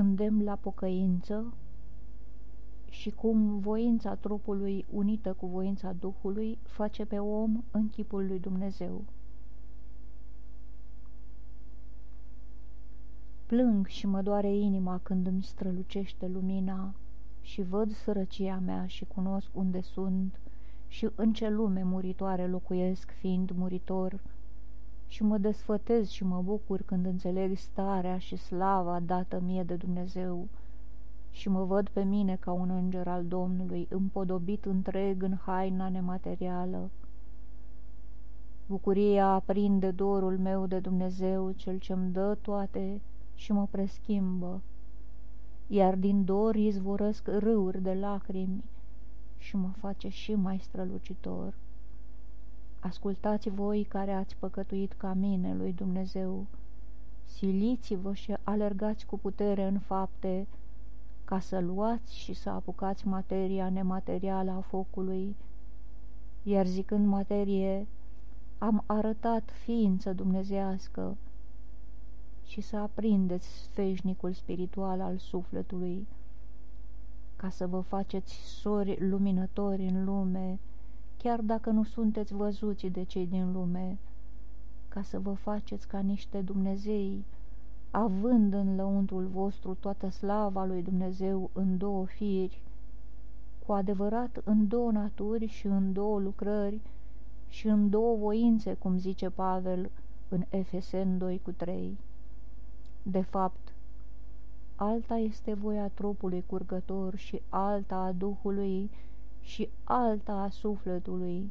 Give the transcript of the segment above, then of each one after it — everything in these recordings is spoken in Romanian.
îndemn la pocăință și cum voința trupului unită cu voința Duhului face pe om în chipul lui Dumnezeu. Plâng și mă doare inima când îmi strălucește lumina și văd sărăcia mea și cunosc unde sunt și în ce lume muritoare locuiesc fiind muritor și mă desfătez și mă bucur când înțeleg starea și slava dată mie de Dumnezeu și mă văd pe mine ca un înger al Domnului, împodobit întreg în haina nematerială. Bucuria aprinde dorul meu de Dumnezeu, cel ce-mi dă toate și mă preschimbă, iar din dor izvorăsc râuri de lacrimi și mă face și mai strălucitor. Ascultați voi care ați păcătuit ca mine lui Dumnezeu, siliți-vă și alergați cu putere în fapte, ca să luați și să apucați materia nematerială a focului, iar zicând materie, am arătat ființă dumnezească și să aprindeți sfeșnicul spiritual al sufletului, ca să vă faceți sori luminători în lume, chiar dacă nu sunteți văzuți de cei din lume, ca să vă faceți ca niște Dumnezei, având în lăuntrul vostru toată slava lui Dumnezeu în două firi, cu adevărat în două naturi și în două lucrări și în două voințe, cum zice Pavel în Efesen 2 cu 3. De fapt, alta este voia trupului curgător și alta a Duhului și alta a sufletului,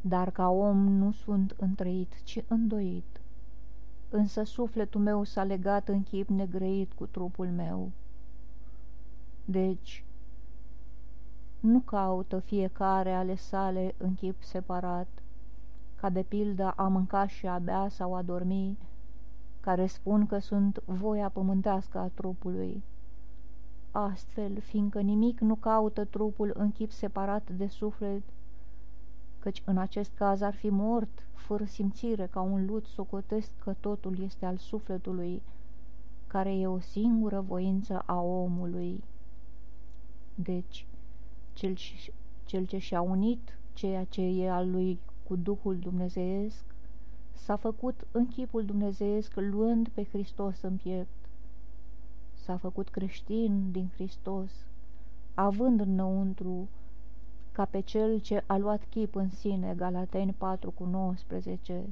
dar ca om nu sunt întrăit, ci îndoit însă sufletul meu s-a legat în chip negrăit cu trupul meu. Deci, nu caută fiecare ale sale în chip separat, ca de pildă a mânca și a bea sau a dormi, care spun că sunt voia pământească a trupului. Astfel, fiindcă nimic nu caută trupul în chip separat de suflet, căci în acest caz ar fi mort, fără simțire, ca un lut socotesc că totul este al sufletului, care e o singură voință a omului. Deci, cel, cel ce și-a unit ceea ce e al lui cu Duhul Dumnezeesc, s-a făcut în chipul dumnezeiesc luând pe Hristos în piept. S-a făcut creștin din Hristos, având înăuntru ca pe cel ce a luat chip în sine, Galateni 4 cu 19,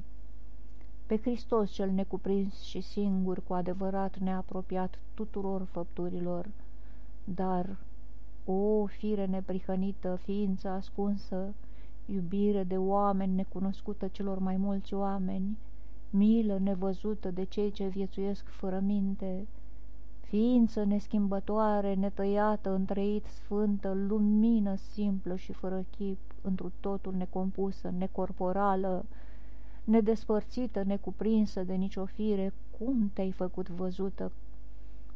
pe Hristos cel necuprins și singur, cu adevărat neapropiat tuturor făpturilor, dar, o fire neprihănită, ființă ascunsă, iubire de oameni necunoscută celor mai mulți oameni, milă nevăzută de cei ce viețuiesc fără minte, ființă neschimbătoare, netăiată, întreit, sfântă, lumină simplă și fără chip, întru totul necompusă, necorporală, nedespărțită, necuprinsă de nicio fire, cum te-ai făcut văzută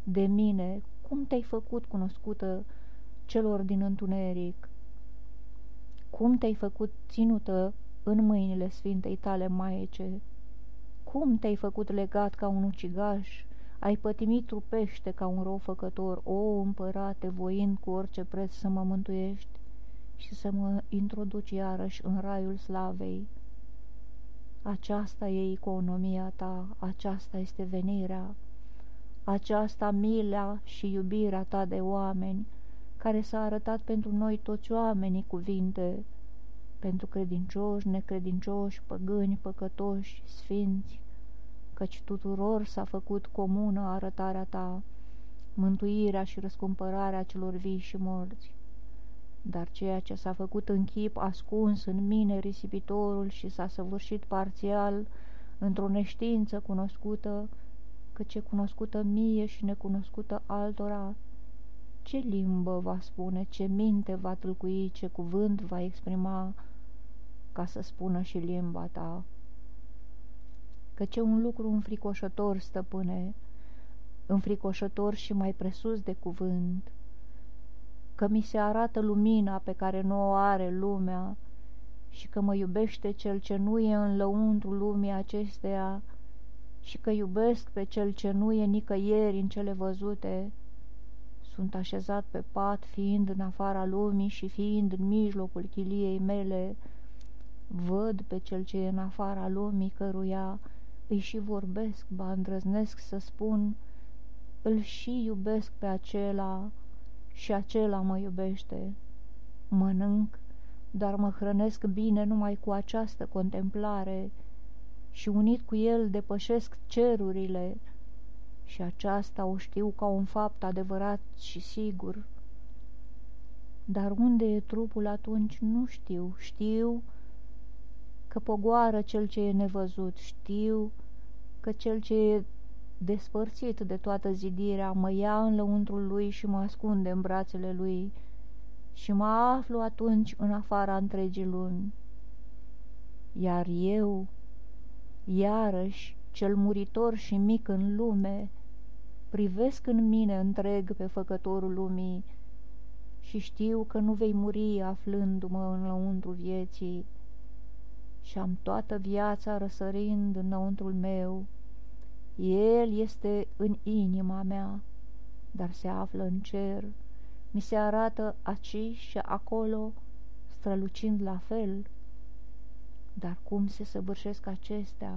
de mine, cum te-ai făcut cunoscută celor din întuneric, cum te-ai făcut ținută în mâinile Sfintei tale Maiece, cum te-ai făcut legat ca un ucigaș, ai pătimit trupește ca un rău făcător, o împărate, voind cu orice preț să mă mântuiești și să mă introduci iarăși în raiul slavei. Aceasta e economia ta, aceasta este venirea, aceasta mila și iubirea ta de oameni, care s-a arătat pentru noi toți oamenii cuvinte, pentru credincioși, necredincioși, păgâni, păcătoși, sfinți, căci tuturor s-a făcut comună arătarea ta, mântuirea și răscumpărarea celor vii și morți. Dar ceea ce s-a făcut în chip ascuns în mine risipitorul și s-a săvârșit parțial într-o neștiință cunoscută, căci e cunoscută mie și necunoscută altora, ce limbă va spune, ce minte va tâlcui, ce cuvânt va exprima, ca să spună și limba ta căci e un lucru înfricoșător, stăpâne, înfricoșător și mai presus de cuvânt, că mi se arată lumina pe care nu o are lumea și că mă iubește cel ce nu e în lăuntru lumii acesteia și că iubesc pe cel ce nu e nicăieri în cele văzute. Sunt așezat pe pat, fiind în afara lumii și fiind în mijlocul chiliei mele, văd pe cel ce e în afara lumii, căruia îi și vorbesc, ba îndrăznesc să spun, îl și iubesc pe acela și acela mă iubește. Mănânc, dar mă hrănesc bine numai cu această contemplare și unit cu el depășesc cerurile și aceasta o știu ca un fapt adevărat și sigur. Dar unde e trupul atunci nu știu, știu că pogoară cel ce e nevăzut, știu că cel ce e despărțit de toată zidirea mă ia în lăuntrul lui și mă ascunde în brațele lui și mă aflu atunci în afara întregii lumi. Iar eu, iarăși, cel muritor și mic în lume, privesc în mine întreg pe făcătorul lumii și știu că nu vei muri aflându-mă în lăuntru vieții și am toată viața răsărind înăuntrul meu. El este în inima mea, dar se află în cer, mi se arată aici și acolo, strălucind la fel. Dar cum se săvârșesc acestea?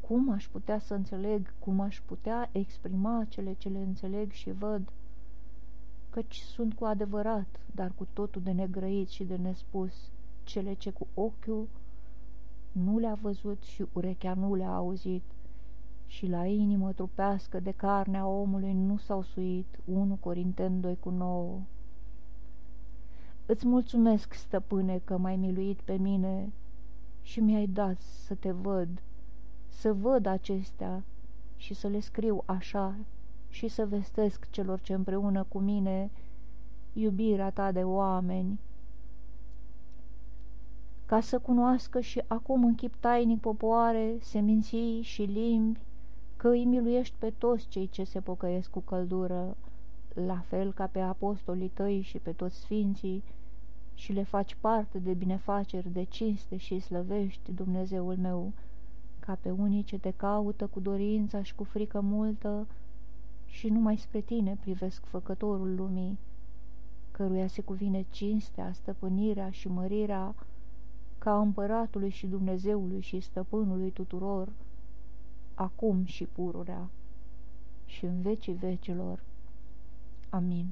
Cum aș putea să înțeleg, cum aș putea exprima cele ce le înțeleg și văd? Căci sunt cu adevărat, dar cu totul de negrăit și de nespus, cele ce cu ochiul nu le-a văzut și urechea nu le-a auzit, și la inimă trupească de carnea omului nu s-au suit, 1 Corinten 2 cu 9. Îți mulțumesc, stăpâne, că m-ai miluit pe mine și mi-ai dat să te văd, să văd acestea și să le scriu așa și să vestesc celor ce împreună cu mine iubirea ta de oameni, ca să cunoască și acum în chip tainic popoare, seminții și limbi, că îi miluiești pe toți cei ce se pocăiesc cu căldură, la fel ca pe apostolii tăi și pe toți sfinții, și le faci parte de binefaceri, de cinste și slăvești, Dumnezeul meu, ca pe unii ce te caută cu dorința și cu frică multă și numai spre tine privesc făcătorul lumii, căruia se cuvine cinstea, stăpânirea și mărirea ca împăratului și Dumnezeului și stăpânului tuturor, acum și pururea și în vecii vecilor. Amin.